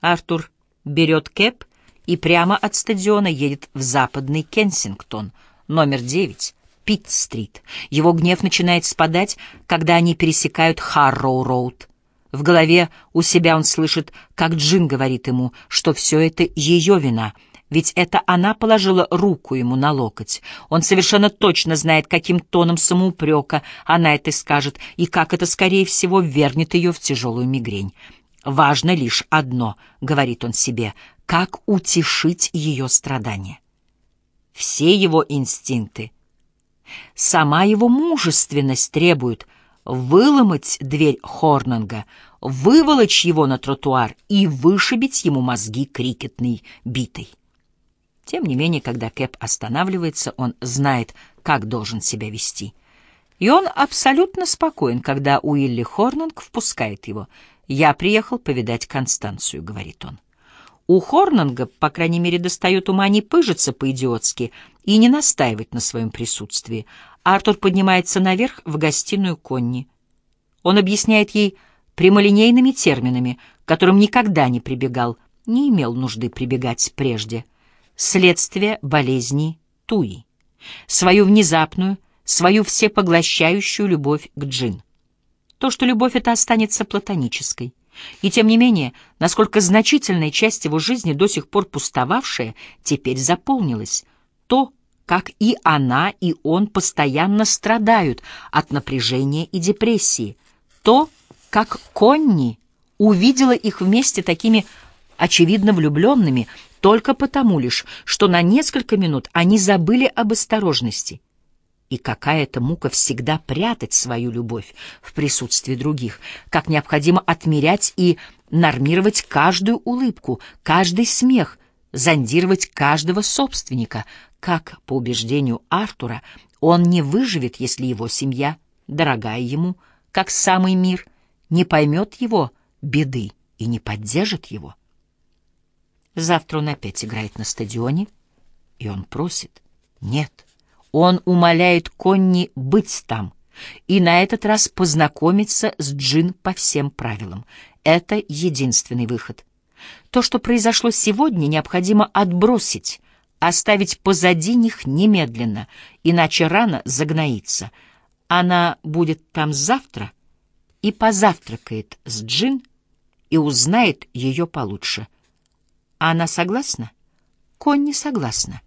Артур берет кэп и прямо от стадиона едет в западный Кенсингтон, номер 9, Питт-стрит. Его гнев начинает спадать, когда они пересекают Харроу-роуд. В голове у себя он слышит, как Джин говорит ему, что все это ее вина, ведь это она положила руку ему на локоть. Он совершенно точно знает, каким тоном самоупрека она это скажет, и как это, скорее всего, вернет ее в тяжелую мигрень. «Важно лишь одно», — говорит он себе, — «как утешить ее страдания». Все его инстинкты, сама его мужественность требуют выломать дверь Хорнанга, выволочь его на тротуар и вышибить ему мозги крикетной битой. Тем не менее, когда Кэп останавливается, он знает, как должен себя вести. И он абсолютно спокоен, когда Уилли Хорнанг впускает его — «Я приехал повидать Констанцию», — говорит он. У Хорнанга, по крайней мере, достает ума не пыжиться по-идиотски и не настаивать на своем присутствии. Артур поднимается наверх в гостиную Конни. Он объясняет ей прямолинейными терминами, к которым никогда не прибегал, не имел нужды прибегать прежде. Следствие болезни Туи. Свою внезапную, свою всепоглощающую любовь к Джин. То, что любовь эта останется платонической. И тем не менее, насколько значительная часть его жизни, до сих пор пустовавшая, теперь заполнилась. То, как и она, и он постоянно страдают от напряжения и депрессии. То, как Конни увидела их вместе такими очевидно влюбленными, только потому лишь, что на несколько минут они забыли об осторожности — и какая это мука всегда прятать свою любовь в присутствии других, как необходимо отмерять и нормировать каждую улыбку, каждый смех, зондировать каждого собственника, как, по убеждению Артура, он не выживет, если его семья, дорогая ему, как самый мир, не поймет его беды и не поддержит его. Завтра он опять играет на стадионе, и он просит «нет». Он умоляет Конни быть там и на этот раз познакомиться с Джин по всем правилам. Это единственный выход. То, что произошло сегодня, необходимо отбросить, оставить позади них немедленно, иначе рано загноится. Она будет там завтра и позавтракает с Джин и узнает ее получше. Она согласна? Конни согласна.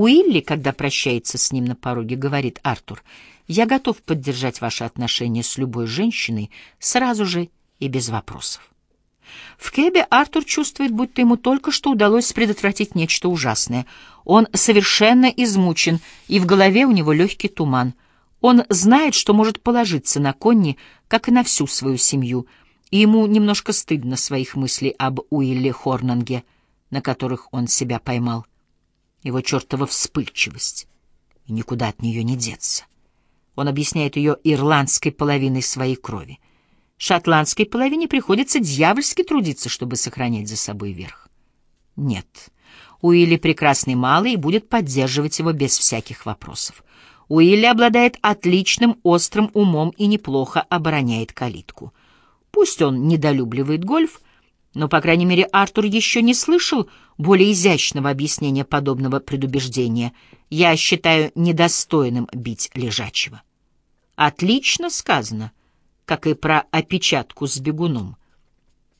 Уилли, когда прощается с ним на пороге, говорит Артур, «Я готов поддержать ваши отношения с любой женщиной сразу же и без вопросов». В Кэбе Артур чувствует, будто ему только что удалось предотвратить нечто ужасное. Он совершенно измучен, и в голове у него легкий туман. Он знает, что может положиться на Конни, как и на всю свою семью, и ему немножко стыдно своих мыслей об Уилле Хорнанге, на которых он себя поймал его чертова вспыльчивость, и никуда от нее не деться. Он объясняет ее ирландской половиной своей крови. Шотландской половине приходится дьявольски трудиться, чтобы сохранять за собой верх. Нет, Уилли прекрасный малый и будет поддерживать его без всяких вопросов. Уилли обладает отличным острым умом и неплохо обороняет калитку. Пусть он недолюбливает гольф, но, по крайней мере, Артур еще не слышал более изящного объяснения подобного предубеждения. Я считаю недостойным бить лежачего. Отлично сказано, как и про опечатку с бегуном.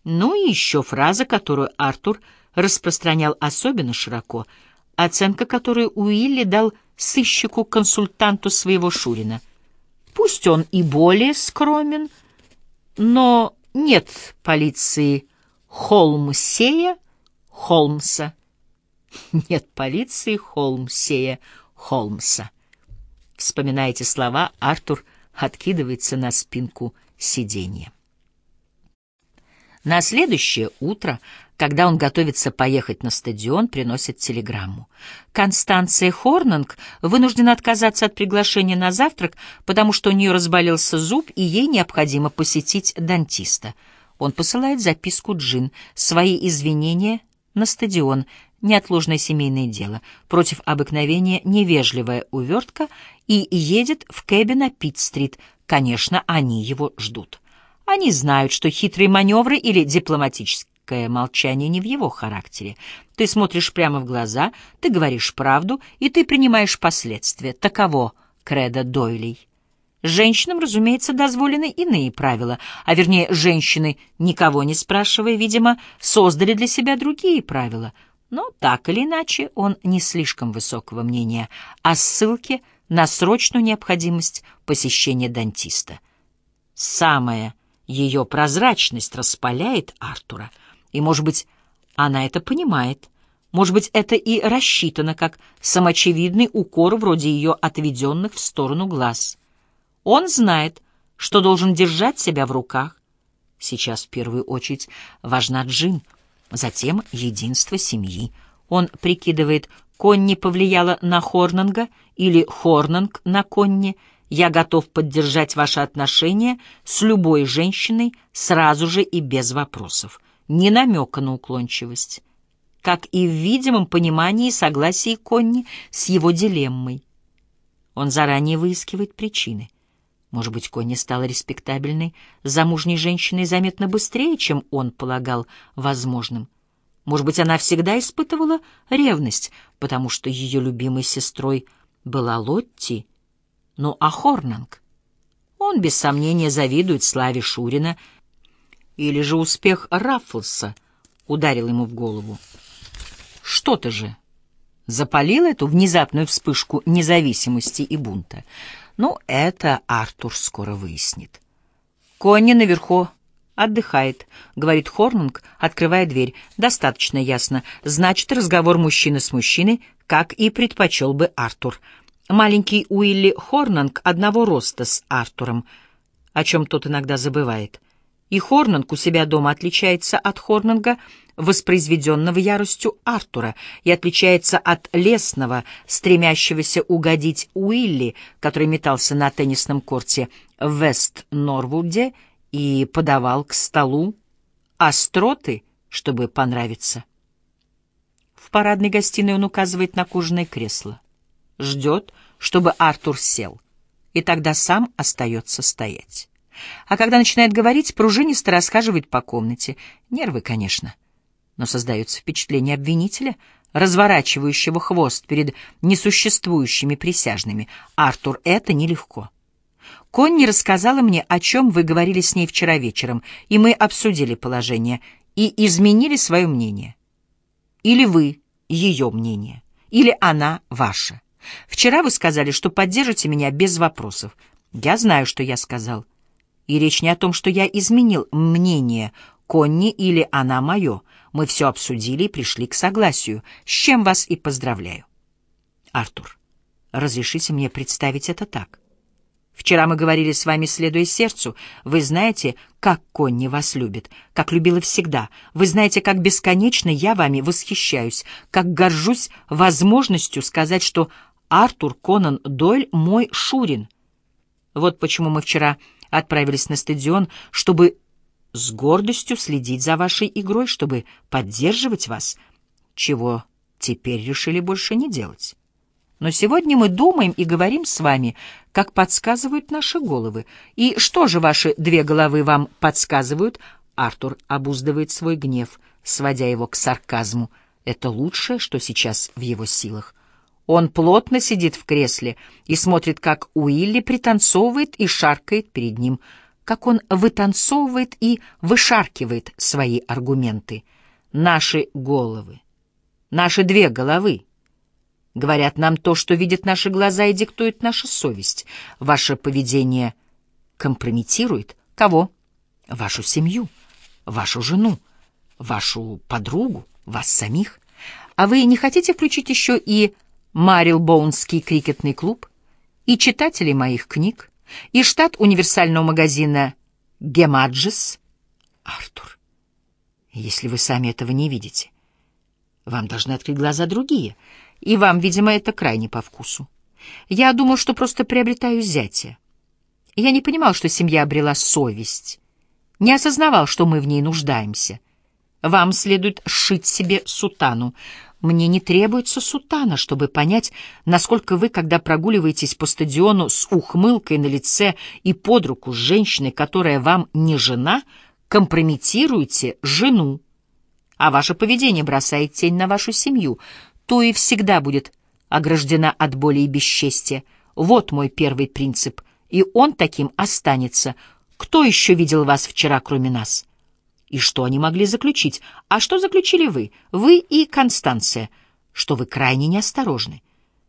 Ну и еще фраза, которую Артур распространял особенно широко, оценка которой Уилли дал сыщику-консультанту своего Шурина. Пусть он и более скромен, но нет полиции Холмсея Холмса. Нет полиции Холмсея Холмса. Вспоминая эти слова, Артур откидывается на спинку сиденья. На следующее утро, когда он готовится поехать на стадион, приносит телеграмму. Констанция Хорнанг вынуждена отказаться от приглашения на завтрак, потому что у нее разболелся зуб, и ей необходимо посетить дантиста — он посылает записку Джин, свои извинения на стадион, неотложное семейное дело, против обыкновения невежливая увертка и едет в кэбе на Питт-стрит. Конечно, они его ждут. Они знают, что хитрые маневры или дипломатические мягкое молчание не в его характере. Ты смотришь прямо в глаза, ты говоришь правду, и ты принимаешь последствия. Таково кредо Дойлей. Женщинам, разумеется, дозволены иные правила, а вернее, женщины, никого не спрашивая, видимо, создали для себя другие правила. Но так или иначе он не слишком высокого мнения о ссылке на срочную необходимость посещения дантиста. Самая ее прозрачность распаляет Артура, и, может быть, она это понимает. Может быть, это и рассчитано как самоочевидный укор вроде ее отведенных в сторону глаз. Он знает, что должен держать себя в руках. Сейчас в первую очередь важна Джин, затем единство семьи. Он прикидывает, Конни повлияла на Хорнанга или Хорнанг на Конни. Я готов поддержать ваши отношения с любой женщиной сразу же и без вопросов. Ни намека на уклончивость. Как и в видимом понимании и согласии Конни с его дилеммой. Он заранее выискивает причины. Может быть, Конни стала респектабельной, замужней женщиной заметно быстрее, чем он полагал возможным. Может быть, она всегда испытывала ревность, потому что ее любимой сестрой была Лотти. Ну а Хорнанг? Он, без сомнения, завидует славе Шурина, или же успех Раффлса ударил ему в голову. Что-то же запалило эту внезапную вспышку независимости и бунта. Ну, это Артур скоро выяснит. Конни наверху отдыхает, говорит Хорнунг, открывая дверь. Достаточно ясно. Значит, разговор мужчины с мужчиной, как и предпочел бы Артур. Маленький Уилли Хорнунг одного роста с Артуром, о чем тот иногда забывает. И Хорнунг у себя дома отличается от Хорнунга, воспроизведенного яростью Артура, и отличается от лесного, стремящегося угодить Уилли, который метался на теннисном корте в Вест-Норвуде и подавал к столу остроты, чтобы понравиться. В парадной гостиной он указывает на кожаное кресло. Ждет, чтобы Артур сел, и тогда сам остается стоять. А когда начинает говорить, пружинисто расхаживает по комнате. Нервы, конечно. Но создается впечатление обвинителя, разворачивающего хвост перед несуществующими присяжными. Артур, это нелегко. Конни рассказала мне, о чем вы говорили с ней вчера вечером, и мы обсудили положение и изменили свое мнение. Или вы ее мнение, или она ваше. Вчера вы сказали, что поддержите меня без вопросов. Я знаю, что я сказал. И речь не о том, что я изменил мнение Конни или она мое. Мы все обсудили и пришли к согласию, с чем вас и поздравляю. Артур, разрешите мне представить это так. Вчера мы говорили с вами, следуя сердцу. Вы знаете, как Конни вас любит, как любила всегда. Вы знаете, как бесконечно я вами восхищаюсь, как горжусь возможностью сказать, что Артур Конан Дойль мой Шурин. Вот почему мы вчера отправились на стадион, чтобы с гордостью следить за вашей игрой, чтобы поддерживать вас, чего теперь решили больше не делать. Но сегодня мы думаем и говорим с вами, как подсказывают наши головы. И что же ваши две головы вам подсказывают? Артур обуздывает свой гнев, сводя его к сарказму. Это лучшее, что сейчас в его силах. Он плотно сидит в кресле и смотрит, как Уилли пританцовывает и шаркает перед ним, как он вытанцовывает и вышаркивает свои аргументы. Наши головы, наши две головы говорят нам то, что видят наши глаза и диктует наша совесть. Ваше поведение компрометирует кого? Вашу семью, вашу жену, вашу подругу, вас самих. А вы не хотите включить еще и Марилбоунский крикетный клуб, и читателей моих книг, и штат универсального магазина Гемаджес? Артур, если вы сами этого не видите, вам должны открыть глаза другие — и вам, видимо, это крайне по вкусу. Я думал, что просто приобретаю зятя. Я не понимал, что семья обрела совесть. Не осознавал, что мы в ней нуждаемся. Вам следует сшить себе сутану. Мне не требуется сутана, чтобы понять, насколько вы, когда прогуливаетесь по стадиону с ухмылкой на лице и под руку с женщиной, которая вам не жена, компрометируете жену. а ваше поведение бросает тень на вашу семью. Туи всегда будет ограждена от боли и бесчестия. Вот мой первый принцип, и он таким останется. Кто еще видел вас вчера, кроме нас? И что они могли заключить? А что заключили вы? Вы и Констанция. Что вы крайне неосторожны.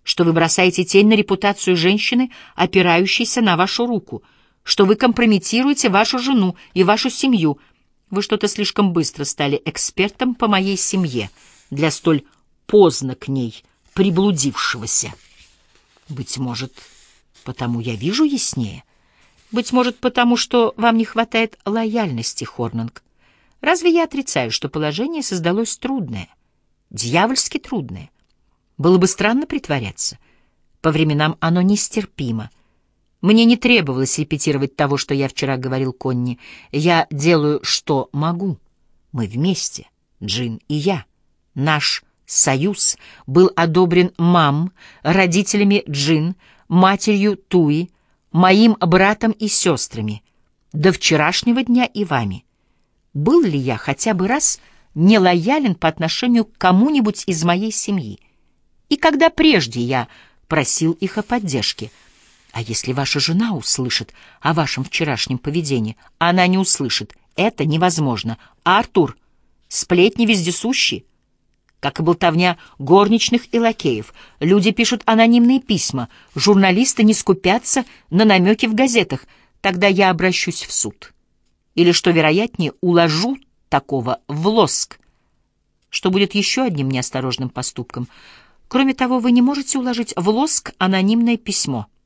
Что вы бросаете тень на репутацию женщины, опирающейся на вашу руку. Что вы компрометируете вашу жену и вашу семью. Вы что-то слишком быстро стали экспертом по моей семье для столь поздно к ней приблудившегося. Быть может, потому я вижу яснее. Быть может, потому что вам не хватает лояльности, Хорнанг. Разве я отрицаю, что положение создалось трудное, дьявольски трудное? Было бы странно притворяться. По временам оно нестерпимо. Мне не требовалось репетировать того, что я вчера говорил Конни. Я делаю, что могу. Мы вместе, Джин и я. Наш союз был одобрен мам, родителями Джин, матерью Туи, моим братом и сестрами, до вчерашнего дня и вами. Был ли я хотя бы раз нелоялен по отношению к кому-нибудь из моей семьи? И когда прежде я просил их о поддержке? А если ваша жена услышит о вашем вчерашнем поведении? Она не услышит. Это невозможно. А Артур, сплетни вездесущие как и болтовня горничных и лакеев. Люди пишут анонимные письма, журналисты не скупятся на намеки в газетах. Тогда я обращусь в суд. Или, что вероятнее, уложу такого в лоск, что будет еще одним неосторожным поступком. Кроме того, вы не можете уложить в лоск анонимное письмо —